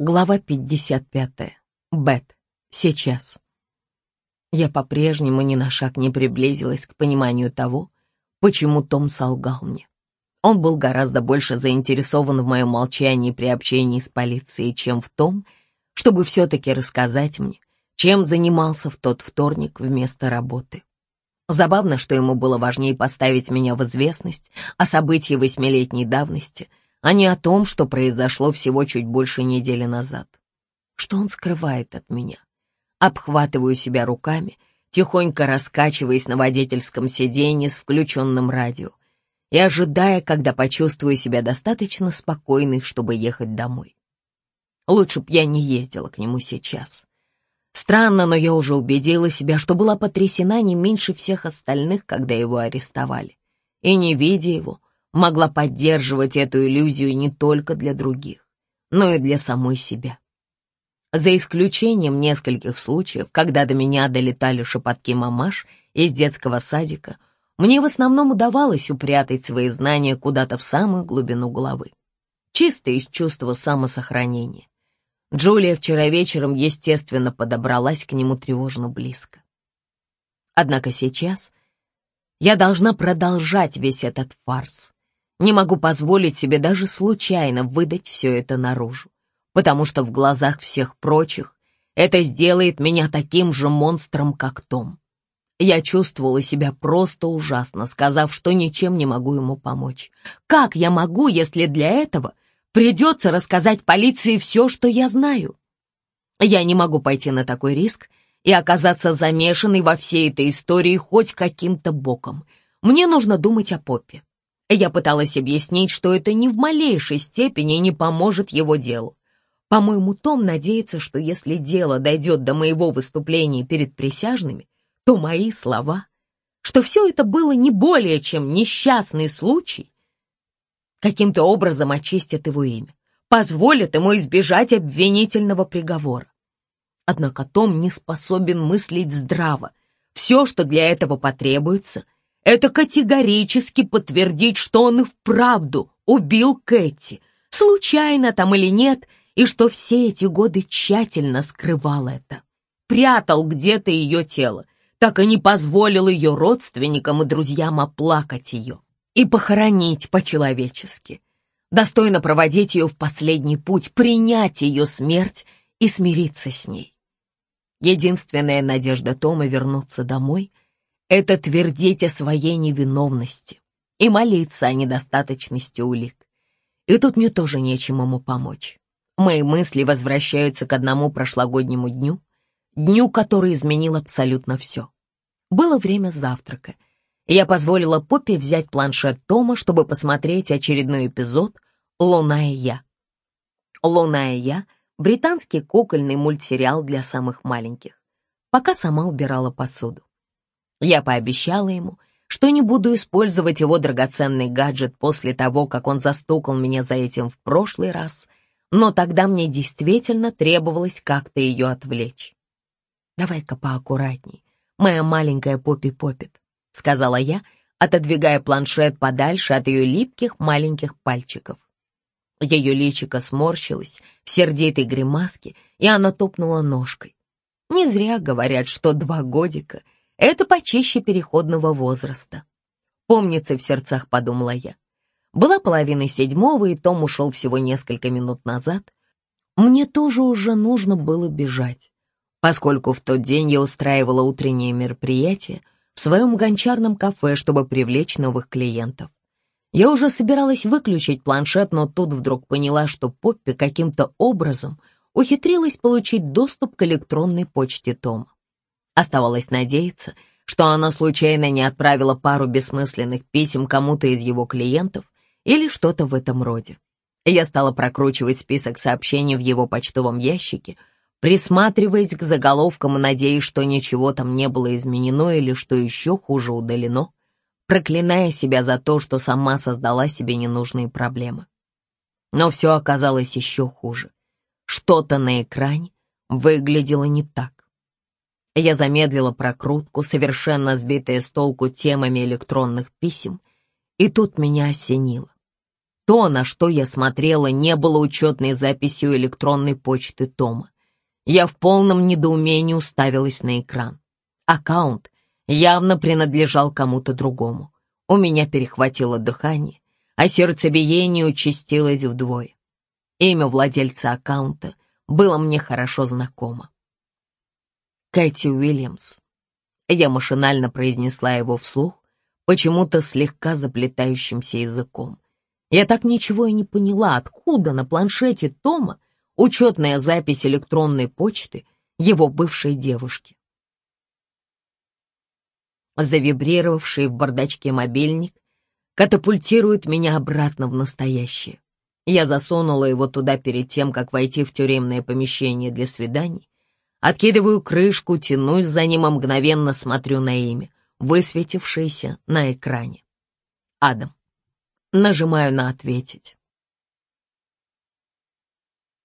Глава 55. Бет. Сейчас. Я по-прежнему ни на шаг не приблизилась к пониманию того, почему Том солгал мне. Он был гораздо больше заинтересован в моем молчании при общении с полицией, чем в том, чтобы все-таки рассказать мне, чем занимался в тот вторник вместо работы. Забавно, что ему было важнее поставить меня в известность о событии восьмилетней давности — а не о том, что произошло всего чуть больше недели назад. Что он скрывает от меня? Обхватываю себя руками, тихонько раскачиваясь на водительском сиденье с включенным радио и ожидая, когда почувствую себя достаточно спокойной, чтобы ехать домой. Лучше б я не ездила к нему сейчас. Странно, но я уже убедила себя, что была потрясена не меньше всех остальных, когда его арестовали. И не видя его, могла поддерживать эту иллюзию не только для других, но и для самой себя. За исключением нескольких случаев, когда до меня долетали шепотки мамаш из детского садика, мне в основном удавалось упрятать свои знания куда-то в самую глубину головы. Чисто из чувства самосохранения. Джулия вчера вечером, естественно, подобралась к нему тревожно близко. Однако сейчас я должна продолжать весь этот фарс, не могу позволить себе даже случайно выдать все это наружу, потому что в глазах всех прочих это сделает меня таким же монстром, как Том. Я чувствовала себя просто ужасно, сказав, что ничем не могу ему помочь. Как я могу, если для этого придется рассказать полиции все, что я знаю? Я не могу пойти на такой риск и оказаться замешанной во всей этой истории хоть каким-то боком. Мне нужно думать о Поппе. Я пыталась объяснить, что это ни в малейшей степени не поможет его делу. По-моему, Том надеется, что если дело дойдет до моего выступления перед присяжными, то мои слова, что все это было не более чем несчастный случай, каким-то образом очистят его имя, позволят ему избежать обвинительного приговора. Однако Том не способен мыслить здраво. Все, что для этого потребуется, это категорически подтвердить, что он и вправду убил Кэти, случайно там или нет, и что все эти годы тщательно скрывал это. Прятал где-то ее тело, так и не позволил ее родственникам и друзьям оплакать ее и похоронить по-человечески. Достойно проводить ее в последний путь, принять ее смерть и смириться с ней. Единственная надежда Тома вернуться домой — это твердить о своей невиновности и молиться о недостаточности улик. И тут мне тоже нечем ему помочь. Мои мысли возвращаются к одному прошлогоднему дню, дню, который изменил абсолютно все. Было время завтрака, я позволила Поппи взять планшет Тома, чтобы посмотреть очередной эпизод «Луна и я». «Луна и я» — британский кукольный мультсериал для самых маленьких, пока сама убирала посуду. Я пообещала ему, что не буду использовать его драгоценный гаджет после того, как он застукал меня за этим в прошлый раз, но тогда мне действительно требовалось как-то ее отвлечь. «Давай-ка поаккуратней, моя маленькая Поппи Поппит», — сказала я, отодвигая планшет подальше от ее липких маленьких пальчиков. Ее личико сморщилось в сердитой гримаске, и она топнула ножкой. Не зря говорят, что два годика — это почище переходного возраста. Помнится в сердцах, подумала я. Была половина седьмого, и Том ушел всего несколько минут назад. Мне тоже уже нужно было бежать, поскольку в тот день я устраивала утреннее мероприятие в своем гончарном кафе, чтобы привлечь новых клиентов. Я уже собиралась выключить планшет, но тут вдруг поняла, что Поппи каким-то образом ухитрилась получить доступ к электронной почте Тома. Оставалось надеяться, что она случайно не отправила пару бессмысленных писем кому-то из его клиентов или что-то в этом роде. Я стала прокручивать список сообщений в его почтовом ящике, присматриваясь к заголовкам и надеясь, что ничего там не было изменено или, что еще хуже, удалено, проклиная себя за то, что сама создала себе ненужные проблемы. Но все оказалось еще хуже. Что-то на экране выглядело не так. Я замедлила прокрутку, совершенно сбитая с толку темами электронных писем, и тут меня осенило. То, на что я смотрела, не было учетной записью электронной почты Тома. Я в полном недоумении уставилась на экран. Аккаунт явно принадлежал кому-то другому. У меня перехватило дыхание, а сердцебиение участилось вдвое. Имя владельца аккаунта было мне хорошо знакомо. Кэти Уильямс. Я машинально произнесла его вслух, почему-то слегка заплетающимся языком. Я так ничего и не поняла, откуда на планшете Тома учетная запись электронной почты его бывшей девушки. Завибрировавший в бардачке мобильник катапультирует меня обратно в настоящее. Я засунула его туда перед тем, как войти в тюремное помещение для свиданий. Откидываю крышку, тянусь за ним и мгновенно смотрю на имя, высветившееся на экране. Адам. Нажимаю на «Ответить».